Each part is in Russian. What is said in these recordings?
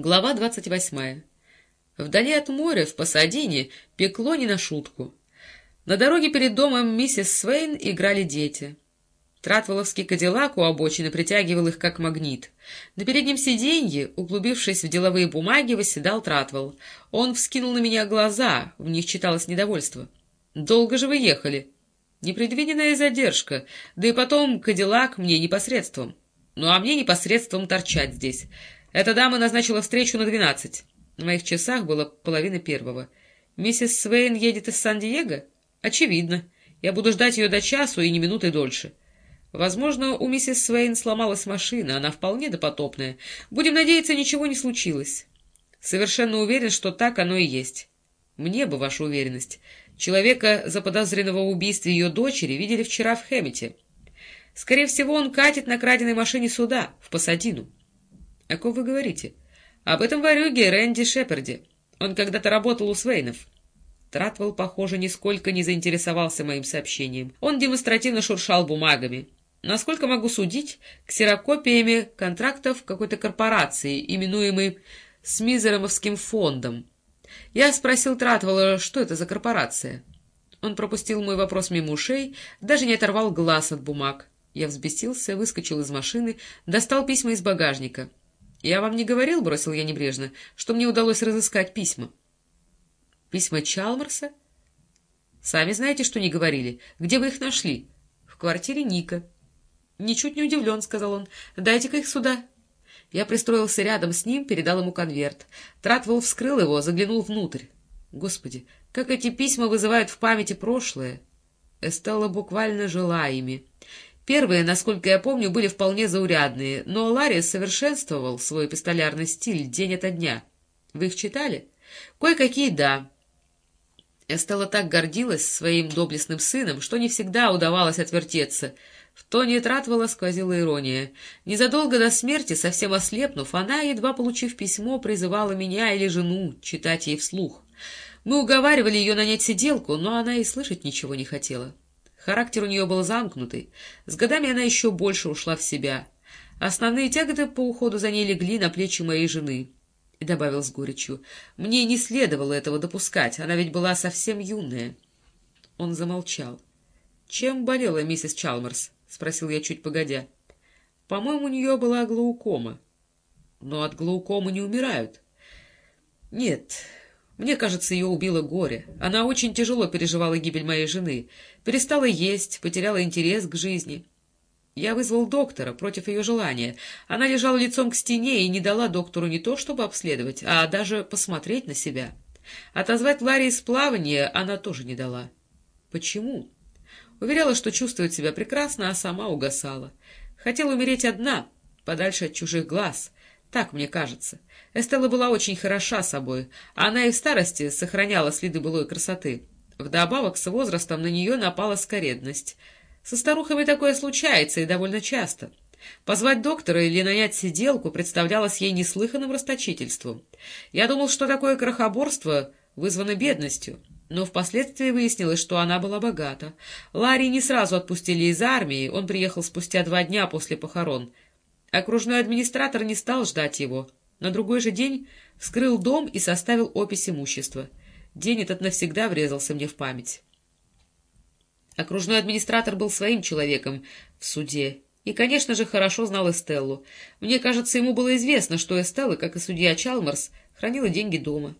Глава двадцать восьмая. Вдали от моря, в Пасадине, пекло не на шутку. На дороге перед домом миссис Свейн играли дети. Тратволовский кадиллак у обочины притягивал их как магнит. На переднем сиденье, углубившись в деловые бумаги, восседал Тратвол. Он вскинул на меня глаза, в них читалось недовольство. «Долго же вы ехали?» «Непредвиденная задержка, да и потом кадиллак мне непосредством. Ну а мне непосредством торчать здесь». Эта дама назначила встречу на двенадцать. На моих часах было половина первого. Миссис Свейн едет из Сан-Диего? Очевидно. Я буду ждать ее до часу и не минуты дольше. Возможно, у миссис Свейн сломалась машина, она вполне допотопная. Будем надеяться, ничего не случилось. Совершенно уверен, что так оно и есть. Мне бы ваша уверенность. Человека, заподозренного в убийстве ее дочери, видели вчера в Хэммете. Скорее всего, он катит на краденой машине сюда, в Пасадину. — О ком вы говорите? — Об этом ворюге Рэнди Шеперде. Он когда-то работал у Свейнов. Тратвелл, похоже, нисколько не заинтересовался моим сообщением. Он демонстративно шуршал бумагами. Насколько могу судить, ксерокопиями контрактов какой-то корпорации, именуемой Смизеромовским фондом. Я спросил Тратвелла, что это за корпорация. Он пропустил мой вопрос мимо ушей, даже не оторвал глаз от бумаг. Я взбесился, выскочил из машины, достал письма из багажника. «Я вам не говорил, — бросил я небрежно, — что мне удалось разыскать письма». «Письма Чалмарса?» «Сами знаете, что не говорили. Где вы их нашли?» «В квартире Ника». «Ничуть не удивлен», — сказал он. «Дайте-ка их сюда». Я пристроился рядом с ним, передал ему конверт. Тратвелл вскрыл его, заглянул внутрь. Господи, как эти письма вызывают в памяти прошлое! Эстелла буквально жила ими. Первые, насколько я помню, были вполне заурядные, но Ларри совершенствовал свой эпистолярный стиль день ото дня. Вы их читали? Кое-какие — да. Эстелла так гордилась своим доблестным сыном, что не всегда удавалось отвертеться. В тоне Тратвелла сквозила ирония. Незадолго до смерти, совсем ослепнув, она, едва получив письмо, призывала меня или жену читать ей вслух. Мы уговаривали ее нанять сиделку, но она и слышать ничего не хотела. Характер у нее был замкнутый. С годами она еще больше ушла в себя. Основные тяготы по уходу за ней легли на плечи моей жены. И добавил с горечью, «Мне не следовало этого допускать, она ведь была совсем юная». Он замолчал. «Чем болела миссис Чалмерс?» — спросил я чуть погодя. «По-моему, у нее была глаукома». «Но от глаукомы не умирают». «Нет, мне кажется, ее убило горе. Она очень тяжело переживала гибель моей жены. Перестала есть, потеряла интерес к жизни. Я вызвал доктора против ее желания. Она лежала лицом к стене и не дала доктору не то, чтобы обследовать, а даже посмотреть на себя. Отозвать Ларри из плавания она тоже не дала. Почему? Уверяла, что чувствует себя прекрасно, а сама угасала. Хотела умереть одна, подальше от чужих глаз — так мне кажется. Эстелла была очень хороша собой, а она и в старости сохраняла следы былой красоты. Вдобавок, с возрастом на нее напала скоредность. Со старухами такое случается и довольно часто. Позвать доктора или нанять сиделку представлялось ей неслыханным расточительством. Я думал, что такое крохоборство вызвано бедностью, но впоследствии выяснилось, что она была богата. Ларри не сразу отпустили из армии, он приехал спустя два дня после похорон — Окружной администратор не стал ждать его. На другой же день вскрыл дом и составил опись имущества. День этот навсегда врезался мне в память. Окружной администратор был своим человеком в суде и, конечно же, хорошо знал Эстеллу. Мне кажется, ему было известно, что Эстелла, как и судья Чалмарс, хранила деньги дома.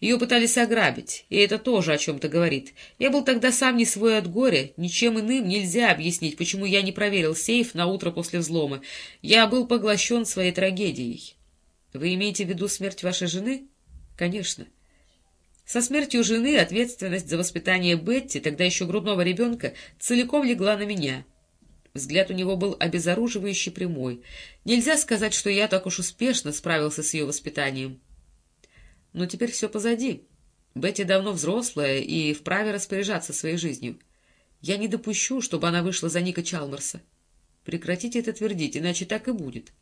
Ее пытались ограбить, и это тоже о чем-то говорит. Я был тогда сам не свой от горя, ничем иным нельзя объяснить, почему я не проверил сейф на утро после взлома. Я был поглощен своей трагедией. Вы имеете в виду смерть вашей жены? Конечно. Со смертью жены ответственность за воспитание Бетти, тогда еще грудного ребенка, целиком легла на меня. Взгляд у него был обезоруживающий прямой. Нельзя сказать, что я так уж успешно справился с ее воспитанием. Но теперь все позади. Бетти давно взрослая и вправе распоряжаться своей жизнью. Я не допущу, чтобы она вышла за Ника Чалмерса. Прекратите это твердить, иначе так и будет.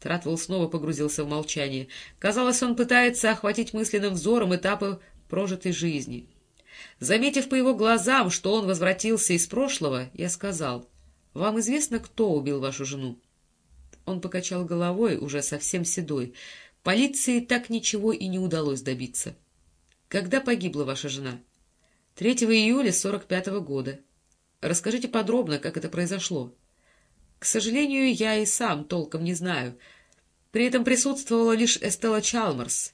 Тратвелл снова погрузился в молчание. Казалось, он пытается охватить мысленным взором этапы прожитой жизни. Заметив по его глазам, что он возвратился из прошлого, я сказал, «Вам известно, кто убил вашу жену?» Он покачал головой, уже совсем седой. Полиции так ничего и не удалось добиться. Когда погибла ваша жена? 3 июля 45 -го года. Расскажите подробно, как это произошло. К сожалению, я и сам толком не знаю. При этом присутствовала лишь Эстелла Чалмерс,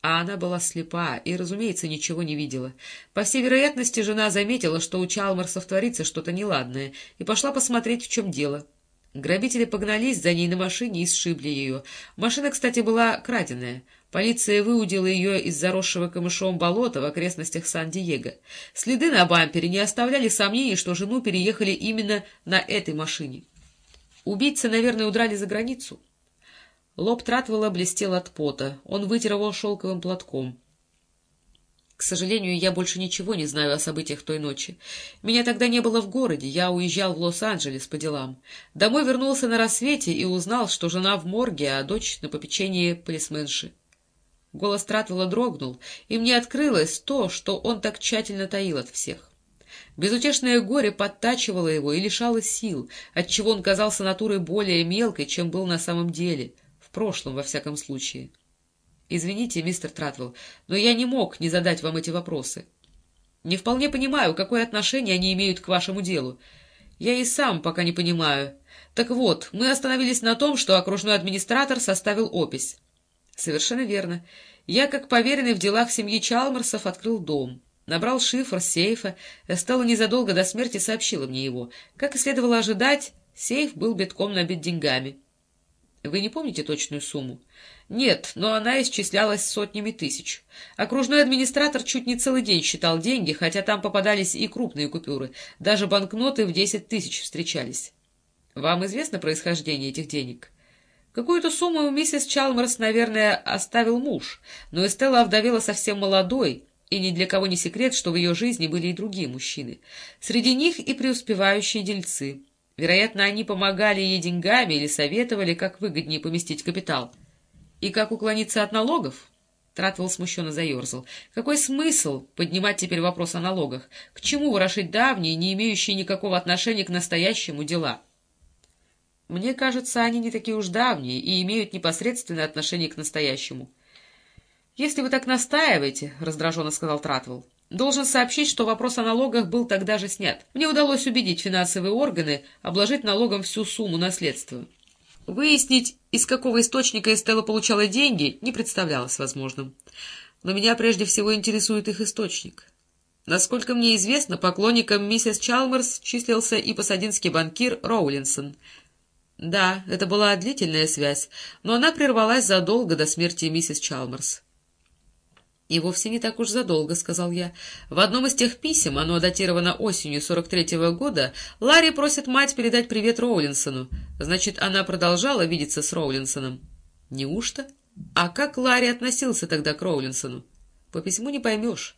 а она была слепа и, разумеется, ничего не видела. По всей вероятности, жена заметила, что у Чалмерсов творится что-то неладное, и пошла посмотреть, в чем дело. Грабители погнались за ней на машине и сшибли ее. Машина, кстати, была краденая. Полиция выудила ее из заросшего камышом болота в окрестностях Сан-Диего. Следы на бампере не оставляли сомнений, что жену переехали именно на этой машине. Убийцы, наверное, удрали за границу. Лоб Тратвелла блестел от пота. Он вытер его шелковым платком. К сожалению, я больше ничего не знаю о событиях той ночи. Меня тогда не было в городе, я уезжал в Лос-Анджелес по делам. Домой вернулся на рассвете и узнал, что жена в морге, а дочь на попечении полисменши. Голос Тратвелла дрогнул, и мне открылось то, что он так тщательно таил от всех. Безутешное горе подтачивало его и лишало сил, отчего он казался натурой более мелкой, чем был на самом деле, в прошлом, во всяком случае. Извините, мистер Тратвелл, но я не мог не задать вам эти вопросы. Не вполне понимаю, какое отношение они имеют к вашему делу. Я и сам пока не понимаю. Так вот, мы остановились на том, что окружной администратор составил опись. Совершенно верно. Я, как поверенный в делах семьи Чалмерсов, открыл дом. Набрал шифр сейфа. Эстелла незадолго до смерти сообщила мне его. Как и следовало ожидать, сейф был битком набит деньгами. Вы не помните точную сумму? Нет, но она исчислялась сотнями тысяч. Окружной администратор чуть не целый день считал деньги, хотя там попадались и крупные купюры. Даже банкноты в десять тысяч встречались. Вам известно происхождение этих денег? Какую-то сумму миссис Чалмерс, наверное, оставил муж, но Эстелла овдовела совсем молодой, и ни для кого не секрет, что в ее жизни были и другие мужчины. Среди них и преуспевающие дельцы — Вероятно, они помогали ей деньгами или советовали, как выгоднее поместить капитал. И как уклониться от налогов? Тратвелл смущенно заерзал. Какой смысл поднимать теперь вопрос о налогах? К чему ворошить давние, не имеющие никакого отношения к настоящему дела? Мне кажется, они не такие уж давние и имеют непосредственное отношение к настоящему. — Если вы так настаиваете, — раздраженно сказал Тратвелл, Должен сообщить, что вопрос о налогах был тогда же снят. Мне удалось убедить финансовые органы обложить налогом всю сумму наследства. Выяснить, из какого источника Эстелла получала деньги, не представлялось возможным. Но меня прежде всего интересует их источник. Насколько мне известно, поклонником миссис Чалмерс числился и посадинский банкир Роулинсон. Да, это была длительная связь, но она прервалась задолго до смерти миссис Чалмерс. «И вовсе не так уж задолго», — сказал я. «В одном из тех писем, оно датировано осенью 43-го года, Ларри просит мать передать привет Роулинсону. Значит, она продолжала видеться с Роулинсоном». «Неужто? А как Ларри относился тогда к Роулинсону?» «По письму не поймешь».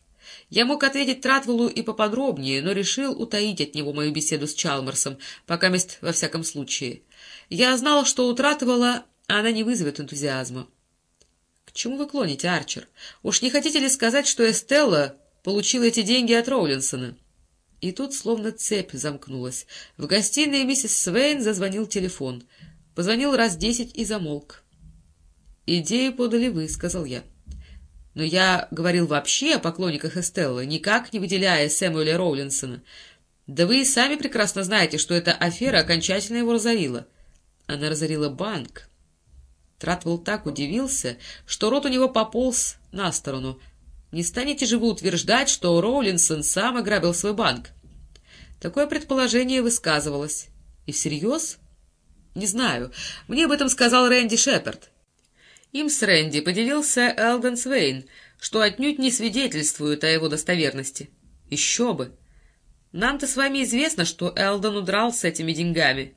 Я мог ответить Тратвеллу и поподробнее, но решил утаить от него мою беседу с Чалмерсом, пока мест во всяком случае. Я знал, что у Тратвелла она не вызовет энтузиазма чему вы клоните, Арчер? Уж не хотите ли сказать, что Эстелла получила эти деньги от Роулинсона?» И тут словно цепь замкнулась. В гостиной миссис Свейн зазвонил телефон. Позвонил раз десять и замолк. «Идею подали вы», — сказал я. «Но я говорил вообще о поклонниках Эстеллы, никак не выделяя Сэмуэля Роулинсона. Да вы и сами прекрасно знаете, что эта афера окончательно его разорила. Она разорила банк, Тратвелл так удивился, что рот у него пополз на сторону. «Не станете же вы утверждать, что Роулинсон сам ограбил свой банк?» Такое предположение высказывалось. «И всерьез?» «Не знаю. Мне об этом сказал Рэнди Шепард». Им с Рэнди поделился Элден Свейн, что отнюдь не свидетельствует о его достоверности. Еще бы! Нам-то с вами известно, что Элден удрал с этими деньгами.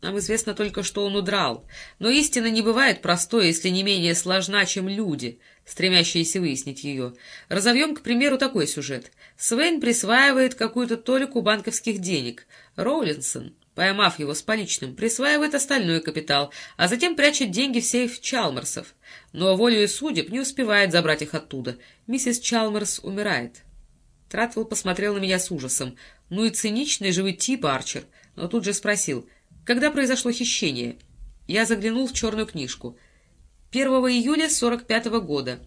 Нам известно только, что он удрал. Но истина не бывает простой, если не менее сложна, чем люди, стремящиеся выяснить ее. Разовьем, к примеру, такой сюжет. Свейн присваивает какую-то толику банковских денег. Роулинсон, поймав его с поличным, присваивает остальной капитал, а затем прячет деньги в сейф Чалмерсов. Но волею судеб не успевает забрать их оттуда. Миссис Чалмерс умирает. Тратвелл посмотрел на меня с ужасом. «Ну и циничный же вы тип, Арчер!» Но тут же спросил — когда произошло хищение? Я заглянул в черную книжку. 1 июля 45 -го года.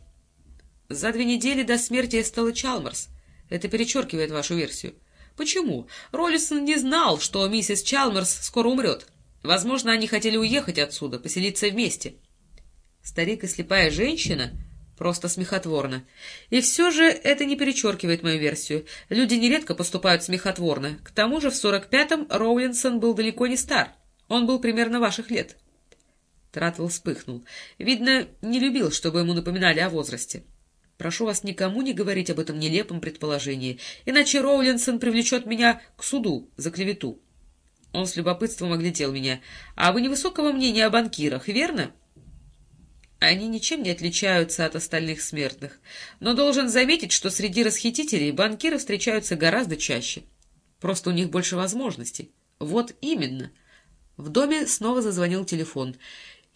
За две недели до смерти Эстеллы Чалмерс. Это перечеркивает вашу версию. Почему? Роллисон не знал, что миссис Чалмерс скоро умрет. Возможно, они хотели уехать отсюда, поселиться вместе. Старик и слепая женщина Просто смехотворно. И все же это не перечеркивает мою версию. Люди нередко поступают смехотворно. К тому же в сорок пятом Роулинсон был далеко не стар. Он был примерно ваших лет. Тратвелл вспыхнул. Видно, не любил, чтобы ему напоминали о возрасте. Прошу вас никому не говорить об этом нелепом предположении, иначе Роулинсон привлечет меня к суду за клевету. Он с любопытством оглядел меня. — А вы невысокого мнения о банкирах, верно? — они ничем не отличаются от остальных смертных, но должен заметить, что среди расхитителей банкиры встречаются гораздо чаще. Просто у них больше возможностей. Вот именно. В доме снова зазвонил телефон.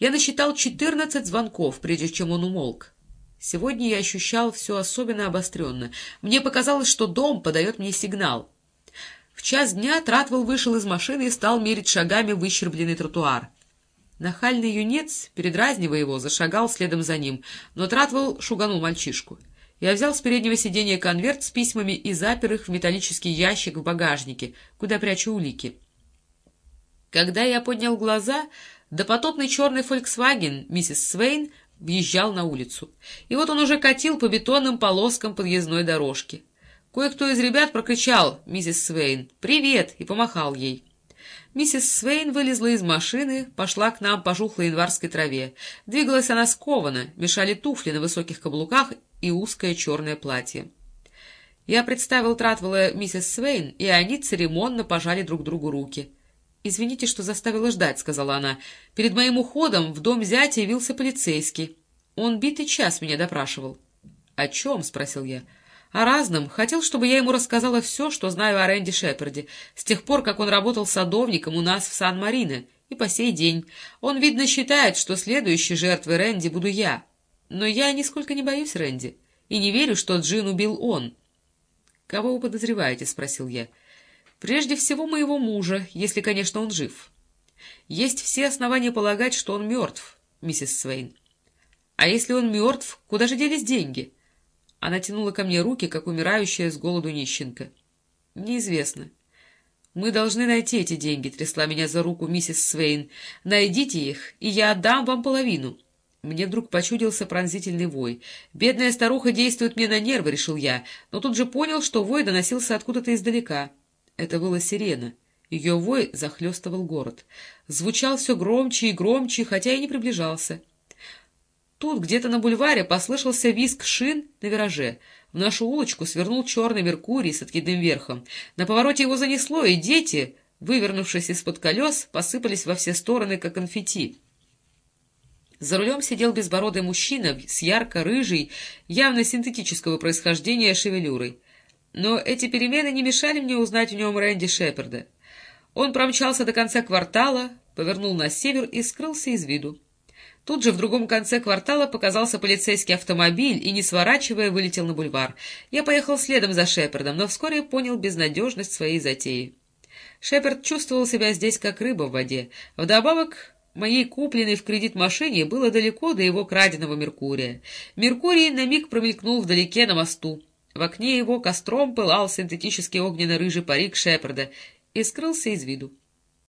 Я насчитал четырнадцать звонков, прежде чем он умолк. Сегодня я ощущал все особенно обостренно. Мне показалось, что дом подает мне сигнал. В час дня Тратвелл вышел из машины и стал мерить шагами выщербленный тротуар. Нахальный юнец, передразнивая его, зашагал следом за ним, но Тратвелл шуганул мальчишку. Я взял с переднего сиденья конверт с письмами и запер их в металлический ящик в багажнике, куда прячу улики. Когда я поднял глаза, допотопный черный «Фольксваген» миссис Свейн въезжал на улицу. И вот он уже катил по бетонным полоскам подъездной дорожки. Кое-кто из ребят прокричал «Миссис Свейн, привет!» и помахал ей. Миссис Свейн вылезла из машины, пошла к нам по жухлой январской траве. Двигалась она скованно, мешали туфли на высоких каблуках и узкое черное платье. Я представил Тратвелла миссис Свейн, и они церемонно пожали друг другу руки. «Извините, что заставила ждать», — сказала она. «Перед моим уходом в дом зятя явился полицейский. Он битый час меня допрашивал». «О чем?» — спросил я. О разном. Хотел, чтобы я ему рассказала все, что знаю о Рэнди Шепарде, с тех пор, как он работал садовником у нас в Сан-Марино, и по сей день. Он, видно, считает, что следующей жертвой Рэнди буду я. Но я нисколько не боюсь Рэнди, и не верю, что Джин убил он. — Кого вы подозреваете? — спросил я. — Прежде всего моего мужа, если, конечно, он жив. Есть все основания полагать, что он мертв, миссис Свейн. А если он мертв, куда же делись деньги? — она тянула ко мне руки, как умирающая с голоду нищенка. — Неизвестно. — Мы должны найти эти деньги, — трясла меня за руку миссис Свейн. — Найдите их, и я отдам вам половину. Мне вдруг почудился пронзительный вой. Бедная старуха действует мне на нервы, решил я, но тут же понял, что вой доносился откуда-то издалека. Это была сирена. Ее вой захлестывал город. Звучал все громче и громче, хотя и не приближался. Тут, где-то на бульваре, послышался визг шин на вираже. В нашу улочку свернул черный Меркурий с откидным верхом. На повороте его занесло, и дети, вывернувшись из-под колес, посыпались во все стороны, как конфетти. За рулем сидел безбородый мужчина с ярко-рыжей, явно синтетического происхождения шевелюрой. Но эти перемены не мешали мне узнать в нем Рэнди Шепарда. Он промчался до конца квартала, повернул на север и скрылся из виду. Тут же в другом конце квартала показался полицейский автомобиль и, не сворачивая, вылетел на бульвар. Я поехал следом за Шепардом, но вскоре понял безнадежность своей затеи. Шепард чувствовал себя здесь как рыба в воде. Вдобавок, моей купленной в кредит машине было далеко до его краденого Меркурия. Меркурий на миг промелькнул вдалеке на мосту. В окне его костром пылал синтетический огненно-рыжий парик Шепарда и скрылся из виду.